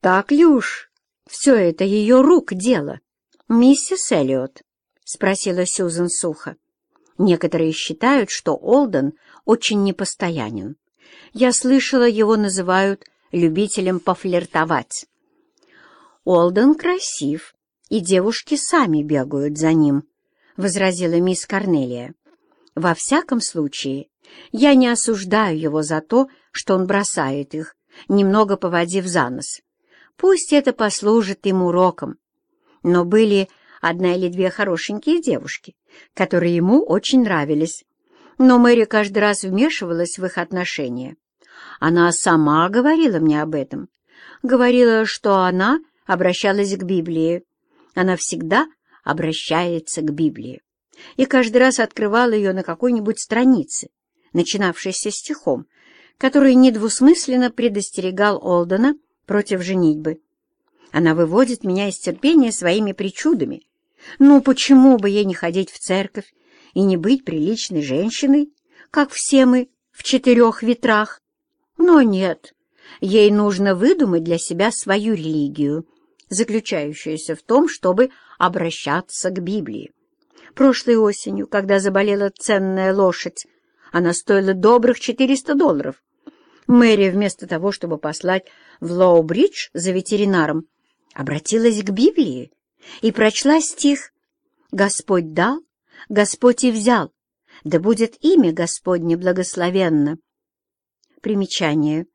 Так ли уж все это ее рук дело, миссис Эллиот? — спросила Сьюзен сухо. Некоторые считают, что Олден очень непостоянен. Я слышала, его называют любителем пофлиртовать. Олден красив, и девушки сами бегают за ним, — возразила мисс Корнелия. Во всяком случае, я не осуждаю его за то, что он бросает их, немного поводив за нос. Пусть это послужит им уроком. Но были одна или две хорошенькие девушки, которые ему очень нравились. Но Мэри каждый раз вмешивалась в их отношения. Она сама говорила мне об этом. Говорила, что она обращалась к Библии. Она всегда обращается к Библии. И каждый раз открывала ее на какой-нибудь странице, начинавшейся стихом, который недвусмысленно предостерегал Олдена против женитьбы. Она выводит меня из терпения своими причудами. Ну, почему бы ей не ходить в церковь и не быть приличной женщиной, как все мы в четырех ветрах? Но нет, ей нужно выдумать для себя свою религию, заключающуюся в том, чтобы обращаться к Библии. Прошлой осенью, когда заболела ценная лошадь, она стоила добрых 400 долларов. Мэри, вместо того, чтобы послать в Лоу-Бридж за ветеринаром, обратилась к Библии и прочла стих «Господь дал, Господь и взял, да будет имя Господне благословенно». Примечание.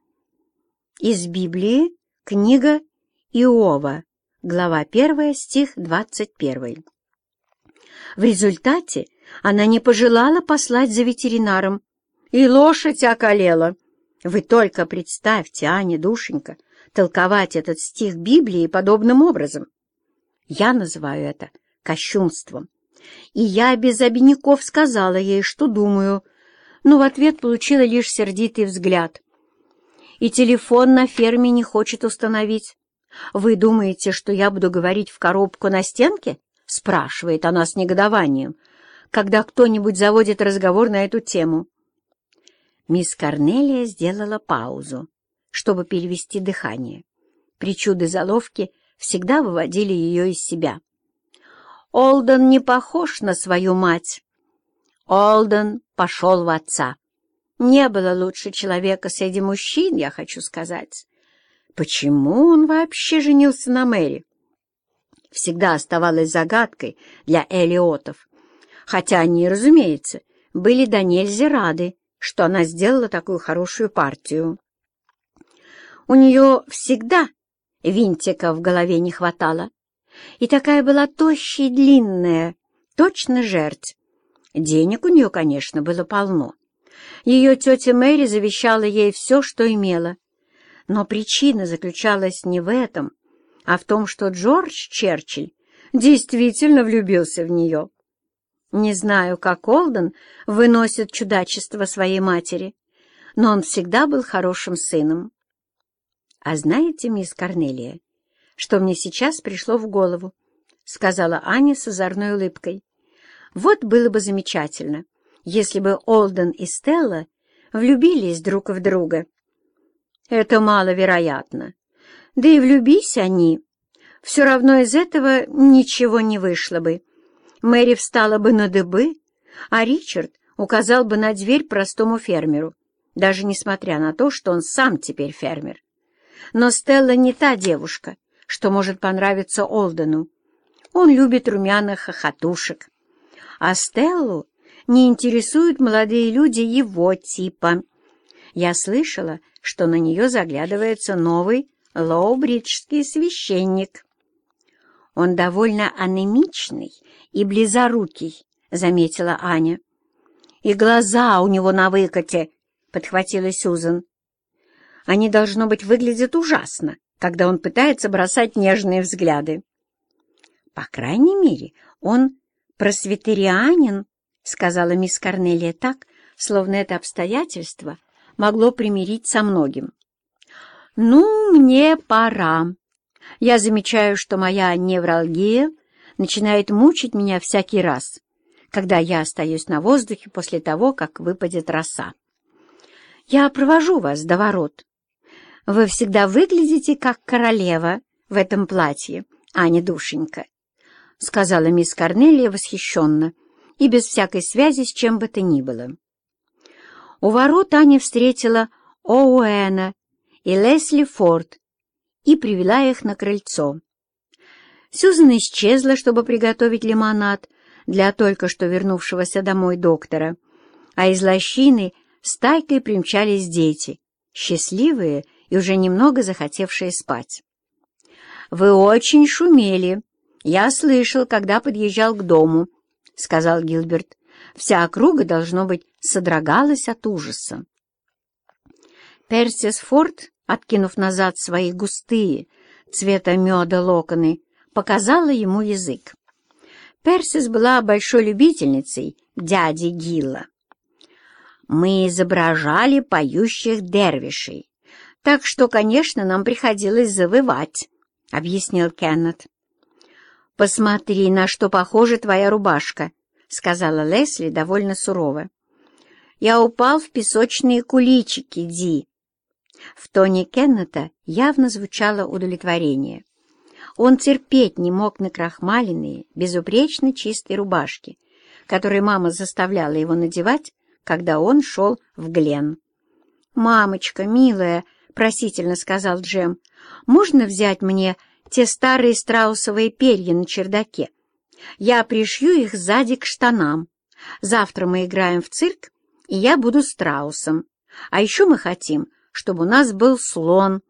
Из Библии книга Иова, глава 1, стих 21. В результате она не пожелала послать за ветеринаром, и лошадь околела. Вы только представьте, Аня, душенька, толковать этот стих Библии подобным образом. Я называю это кощунством. И я без обиняков сказала ей, что думаю, но в ответ получила лишь сердитый взгляд. И телефон на ферме не хочет установить. Вы думаете, что я буду говорить в коробку на стенке? Спрашивает она с негодованием, когда кто-нибудь заводит разговор на эту тему. Мисс Корнелия сделала паузу, чтобы перевести дыхание. Причуды заловки всегда выводили ее из себя. Олден не похож на свою мать. Олден пошел в отца. Не было лучше человека среди мужчин, я хочу сказать. Почему он вообще женился на Мэри? Всегда оставалась загадкой для Элиотов, хотя они, разумеется, были до нельзя рады, что она сделала такую хорошую партию. У нее всегда винтика в голове не хватало, и такая была тощая и длинная, точно жерть. Денег у нее, конечно, было полно. Ее тетя Мэри завещала ей все, что имела. Но причина заключалась не в этом, а в том, что Джордж Черчилль действительно влюбился в нее. Не знаю, как Олден выносит чудачество своей матери, но он всегда был хорошим сыном. А знаете, мисс Корнелия, что мне сейчас пришло в голову? — сказала Аня с озорной улыбкой. Вот было бы замечательно, если бы Олден и Стелла влюбились друг в друга. Это маловероятно. Да и влюбись они, все равно из этого ничего не вышло бы. Мэри встала бы на дыбы, а Ричард указал бы на дверь простому фермеру, даже несмотря на то, что он сам теперь фермер. Но Стелла не та девушка, что может понравиться Олдену. Он любит румяных хохотушек а Стеллу не интересуют молодые люди его типа. Я слышала, что на нее заглядывается новый лоубриджский священник. Он довольно анемичный и близорукий, — заметила Аня. И глаза у него на выкате, — подхватила Сюзан. Они, должно быть, выглядят ужасно, когда он пытается бросать нежные взгляды. По крайней мере, он «Просветерианин», — сказала мисс Корнелия так, словно это обстоятельство могло примирить со многим. «Ну, мне пора. Я замечаю, что моя невралгия начинает мучить меня всякий раз, когда я остаюсь на воздухе после того, как выпадет роса. Я провожу вас до ворот. «Вы всегда выглядите как королева в этом платье, Аня душенька», — сказала мисс Корнелия восхищенно и без всякой связи с чем бы то ни было. У ворот Аня встретила Оуэна и Лесли Форд и привела их на крыльцо. Сюзан исчезла, чтобы приготовить лимонад для только что вернувшегося домой доктора, а из лощины стайкой примчались дети, счастливые и уже немного захотевшие спать. «Вы очень шумели. Я слышал, когда подъезжал к дому», — сказал Гилберт. «Вся округа, должно быть, содрогалась от ужаса». Персис Форд, откинув назад свои густые, цвета меда локоны, показала ему язык. Персис была большой любительницей дяди Гилла. Мы изображали поющих дервишей, так что, конечно, нам приходилось завывать, — объяснил Кеннет. «Посмотри, на что похожа твоя рубашка», — сказала Лесли довольно сурово. «Я упал в песочные куличики, Ди». В тоне Кеннета явно звучало удовлетворение. Он терпеть не мог накрахмаленные, безупречно чистые рубашки, которые мама заставляла его надевать, когда он шел в Глен. «Мамочка, милая», — просительно сказал Джем, — «можно взять мне те старые страусовые перья на чердаке? Я пришью их сзади к штанам. Завтра мы играем в цирк, и я буду страусом. А еще мы хотим, чтобы у нас был слон.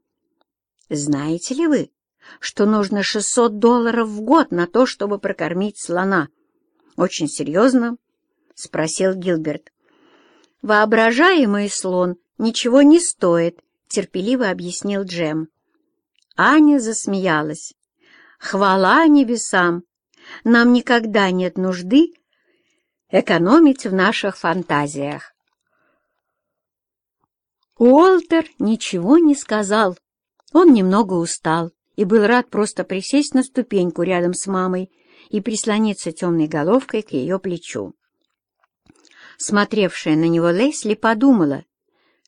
Знаете ли вы, что нужно 600 долларов в год на то, чтобы прокормить слона?» «Очень серьезно?» — спросил Гилберт. «Воображаемый слон ничего не стоит», — терпеливо объяснил Джем. Аня засмеялась. «Хвала небесам! Нам никогда нет нужды экономить в наших фантазиях». Уолтер ничего не сказал. Он немного устал и был рад просто присесть на ступеньку рядом с мамой и прислониться темной головкой к ее плечу. Смотревшая на него Лесли подумала,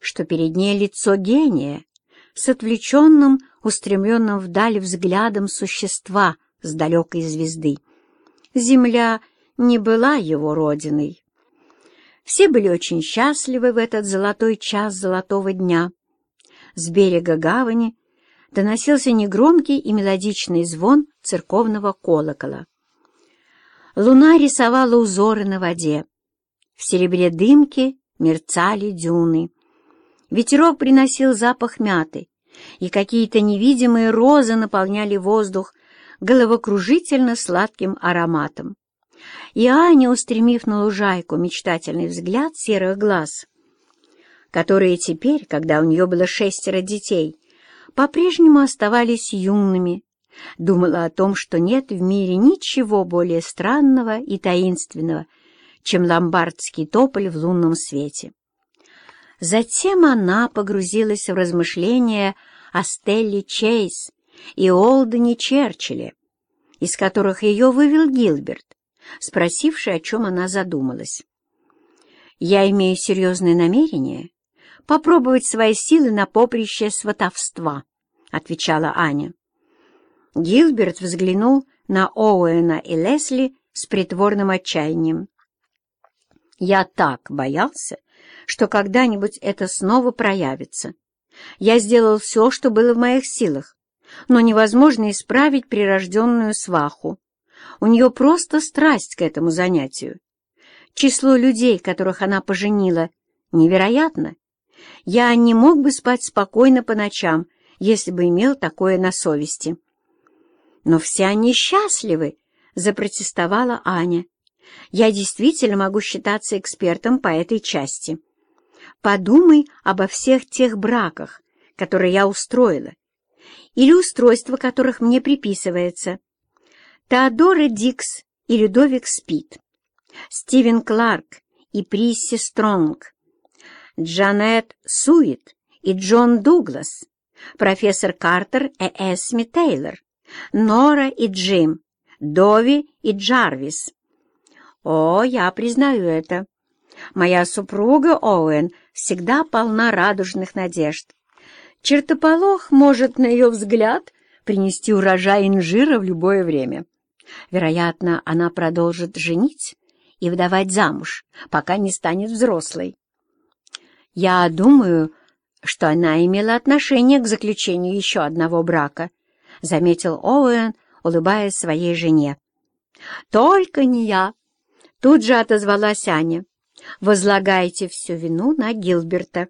что перед ней лицо гения с отвлеченным, устремленным вдаль взглядом существа с далекой звезды. Земля не была его родиной. Все были очень счастливы в этот золотой час золотого дня. С берега гавани доносился негромкий и мелодичный звон церковного колокола. Луна рисовала узоры на воде. В серебре дымки мерцали дюны. Ветерок приносил запах мяты, и какие-то невидимые розы наполняли воздух головокружительно сладким ароматом. И Аня, устремив на лужайку мечтательный взгляд серых глаз, которые теперь, когда у нее было шестеро детей, по-прежнему оставались юными, думала о том, что нет в мире ничего более странного и таинственного, чем ломбардский тополь в лунном свете. Затем она погрузилась в размышления о Стелле Чейз и Олдене Черчилле, из которых ее вывел Гилберт, спросивший, о чем она задумалась. «Я имею серьезное намерение попробовать свои силы на поприще сватовства», — отвечала Аня. Гилберт взглянул на Оуэна и Лесли с притворным отчаянием. Я так боялся, что когда-нибудь это снова проявится. Я сделал все, что было в моих силах, но невозможно исправить прирожденную сваху. У нее просто страсть к этому занятию. Число людей, которых она поженила, невероятно. Я не мог бы спать спокойно по ночам, если бы имел такое на совести. «Но все они счастливы!» — запротестовала Аня. Я действительно могу считаться экспертом по этой части. Подумай обо всех тех браках, которые я устроила, или устройство которых мне приписывается. Теодора Дикс и Людовик Спит, Стивен Кларк и Присси Стронг, Джанет Суит и Джон Дуглас, профессор Картер и Эсми Тейлор, Нора и Джим, Дови и Джарвис, о, я признаю это. Моя супруга Оуэн всегда полна радужных надежд. Чертополох может, на ее взгляд, принести урожай инжира в любое время. Вероятно, она продолжит женить и выдавать замуж, пока не станет взрослой. Я думаю, что она имела отношение к заключению еще одного брака, заметил Оуэн, улыбаясь своей жене. «Только не я!» Тут же отозвалась Аня. «Возлагайте всю вину на Гилберта.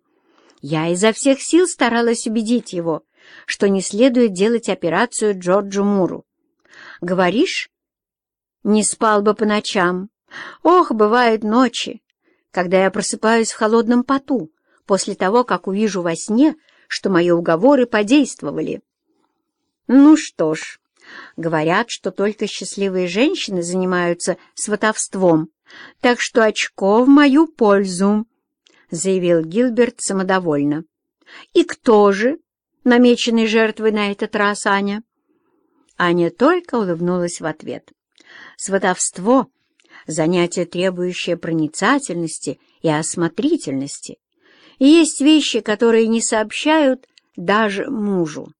Я изо всех сил старалась убедить его, что не следует делать операцию Джорджу Муру. Говоришь, не спал бы по ночам. Ох, бывают ночи, когда я просыпаюсь в холодном поту после того, как увижу во сне, что мои уговоры подействовали. Ну что ж, говорят, что только счастливые женщины занимаются сватовством, так что очко в мою пользу, — заявил Гилберт самодовольно. И кто же намеченной жертвой на этот раз, Аня? Аня только улыбнулась в ответ. Сватовство — занятие, требующее проницательности и осмотрительности. И есть вещи, которые не сообщают даже мужу.